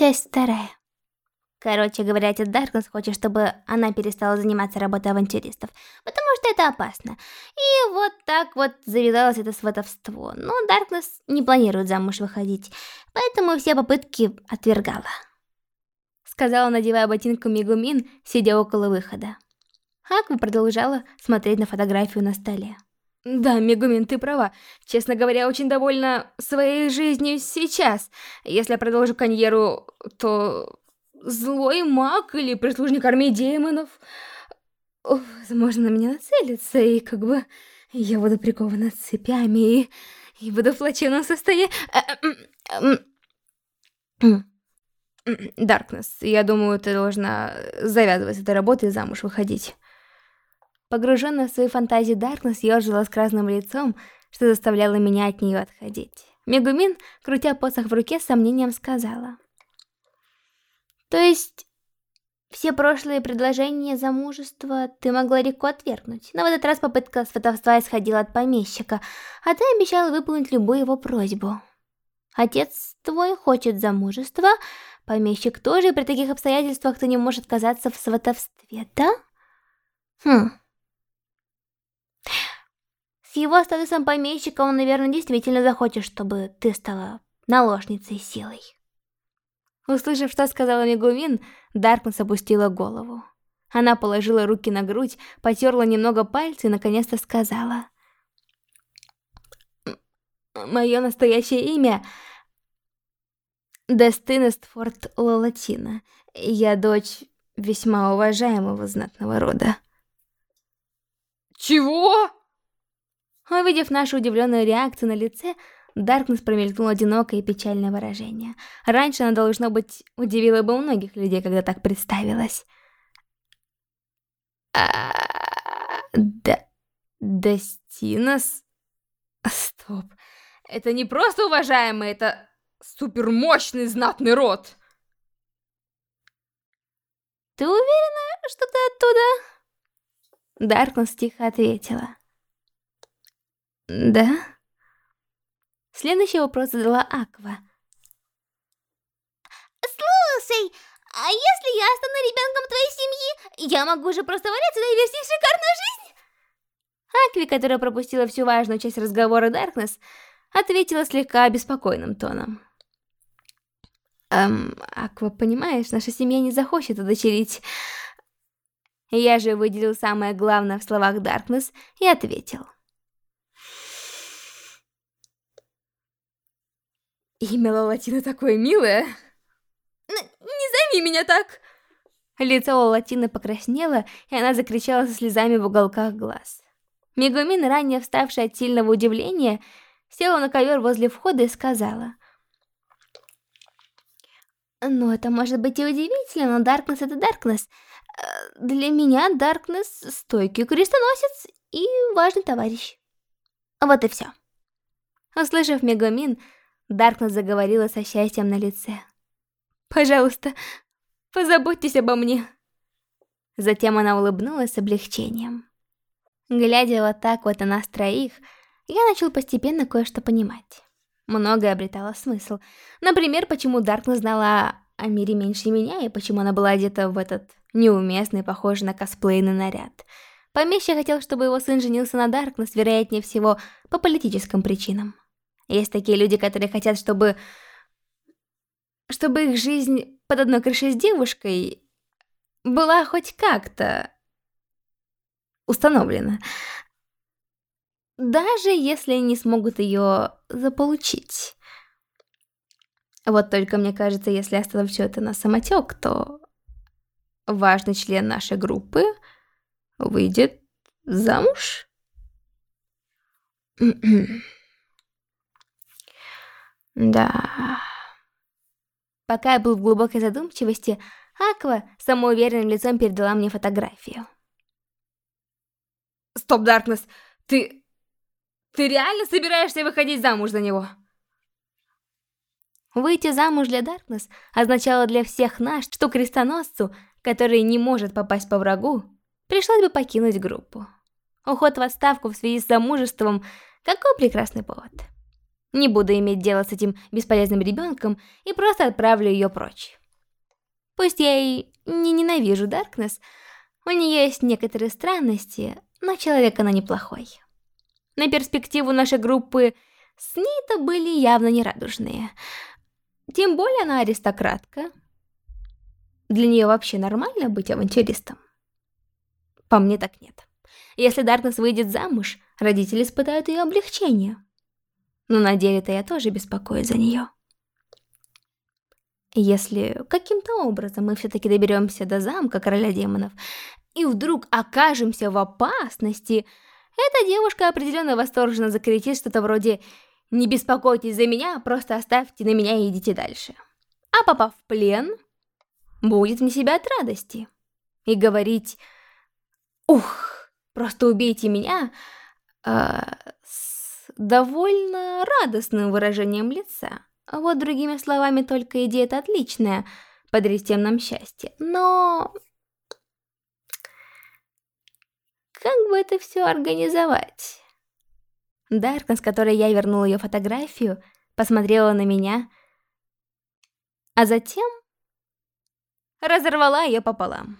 Часть вторая. Короче говоря, отец Даркнесс хочет, чтобы она перестала заниматься работой авантюристов, потому что это опасно. И вот так вот завязалось это сватовство. Но Даркнесс не планирует замуж выходить, поэтому все попытки отвергала. Сказала, надевая ботинку Мегумин, сидя около выхода. Аква продолжала смотреть на фотографию на столе. Да, Мегумин, ты права. Честно говоря, очень довольна своей жизнью сейчас. Если я продолжу карьеру, то злой маг или прислужник армии демонов, возможно, на меня нацелится, и как бы я буду прикована цепями, и, и буду в плачевном состоянии. Даркнесс, я думаю, ты должна завязывать с этой работой и замуж выходить. Погруженная в свои фантазии Даркнесс ежила с красным лицом, что заставляло меня от нее отходить. Мегумин, крутя посох в руке, с сомнением сказала. То есть, все прошлые предложения замужества ты могла легко отвергнуть, но в этот раз попытка сватовства исходила от помещика, а ты обещала выполнить любую его просьбу. Отец твой хочет замужества, помещик тоже, при таких обстоятельствах ты не можешь отказаться в сватовстве, да? Хм. С его статусом помещика он, наверное, действительно захочет, чтобы ты стала наложницей силой. Услышав, что сказала Мегумин, Даркнесс опустила голову. Она положила руки на грудь, потерла немного пальцы и наконец-то сказала. «Мое настоящее имя Дестина Стфорд Лалатина. Я дочь весьма уважаемого знатного рода». «Чего?» Увидев нашу удивленную реакцию на лице, Даркнесс промелькнуло одинокое и печальное выражение. Раньше она, должно быть, удивила бы многих людей, когда так представилась. А, да... Дестинос? Стоп. Это не просто уважаемый, это супермощный знатный род. Ты уверена, что ты оттуда? Даркнесс тихо ответила. Да? Следующий вопрос задала Аква. Слушай, а если я стану ребенком твоей семьи, я могу же просто валяться и вести шикарную жизнь? Акви, которая пропустила всю важную часть разговора Даркнесс, ответила слегка обеспокоенным тоном. Эм, Аква, понимаешь, наша семья не захочет удочерить. Я же выделил самое главное в словах Даркнесс и ответил. Имя Лалатина такое милое. Н не зови меня так. Лицо Лалатины покраснело, и она закричала со слезами в уголках глаз. Мегумин, ранее вставшая от сильного удивления, села на ковер возле входа и сказала. «Ну, это может быть и удивительно, но Даркнесс — это Даркнесс. Э, для меня Даркнесс — стойкий крестоносец и важный товарищ. Вот и все». Услышав Мегумин, Даркнесс заговорила со счастьем на лице. «Пожалуйста, позаботьтесь обо мне». Затем она улыбнулась с облегчением. Глядя вот так вот на нас троих, я начал постепенно кое-что понимать. Многое обретало смысл. Например, почему Даркнесс знала о мире меньше меня, и почему она была одета в этот неуместный, похожий на косплейный наряд. Помещик хотел, чтобы его сын женился на Даркнесс, вероятнее всего, по политическим причинам. Есть такие люди, которые хотят, чтобы... Чтобы их жизнь под одной крышей с девушкой была хоть как-то установлена. Даже если не смогут ее заполучить. Вот только мне кажется, если оставить все это на самотек, то важный член нашей группы выйдет замуж. Да. Пока я был в глубокой задумчивости, Аква самоуверенным лицом передала мне фотографию. Стоп, Даркнесс, ты... Ты реально собираешься выходить замуж за него? Выйти замуж для Даркнесс означало для всех нас, что крестоносцу, который не может попасть по врагу, пришлось бы покинуть группу. Уход в отставку в связи с замужеством – какой прекрасный повод. Не буду иметь дело с этим бесполезным ребенком и просто отправлю ее прочь. Пусть я и не ненавижу Даркнесс, у нее есть некоторые странности, но человек она неплохой. На перспективу нашей группы с ней-то были явно нерадужные. Тем более она аристократка. Для нее вообще нормально быть авантюристом? По мне так нет. Если Даркнесс выйдет замуж, родители испытают ее облегчение. Но на деле-то я тоже беспокоюсь за нее. Если каким-то образом мы все-таки доберемся до замка короля демонов и вдруг окажемся в опасности, эта девушка определенно восторженно закричит что-то вроде «Не беспокойтесь за меня, просто оставьте на меня и идите дальше». А попав в плен, будет вне себя от радости и говорить «Ух, просто убейте меня» э, довольно радостным выражением лица. Вот другими словами, только идея-то отличная, подарить нам счастье. Но... Как бы это все организовать? Даркна, с которой я вернула ее фотографию, посмотрела на меня, а затем разорвала ее пополам.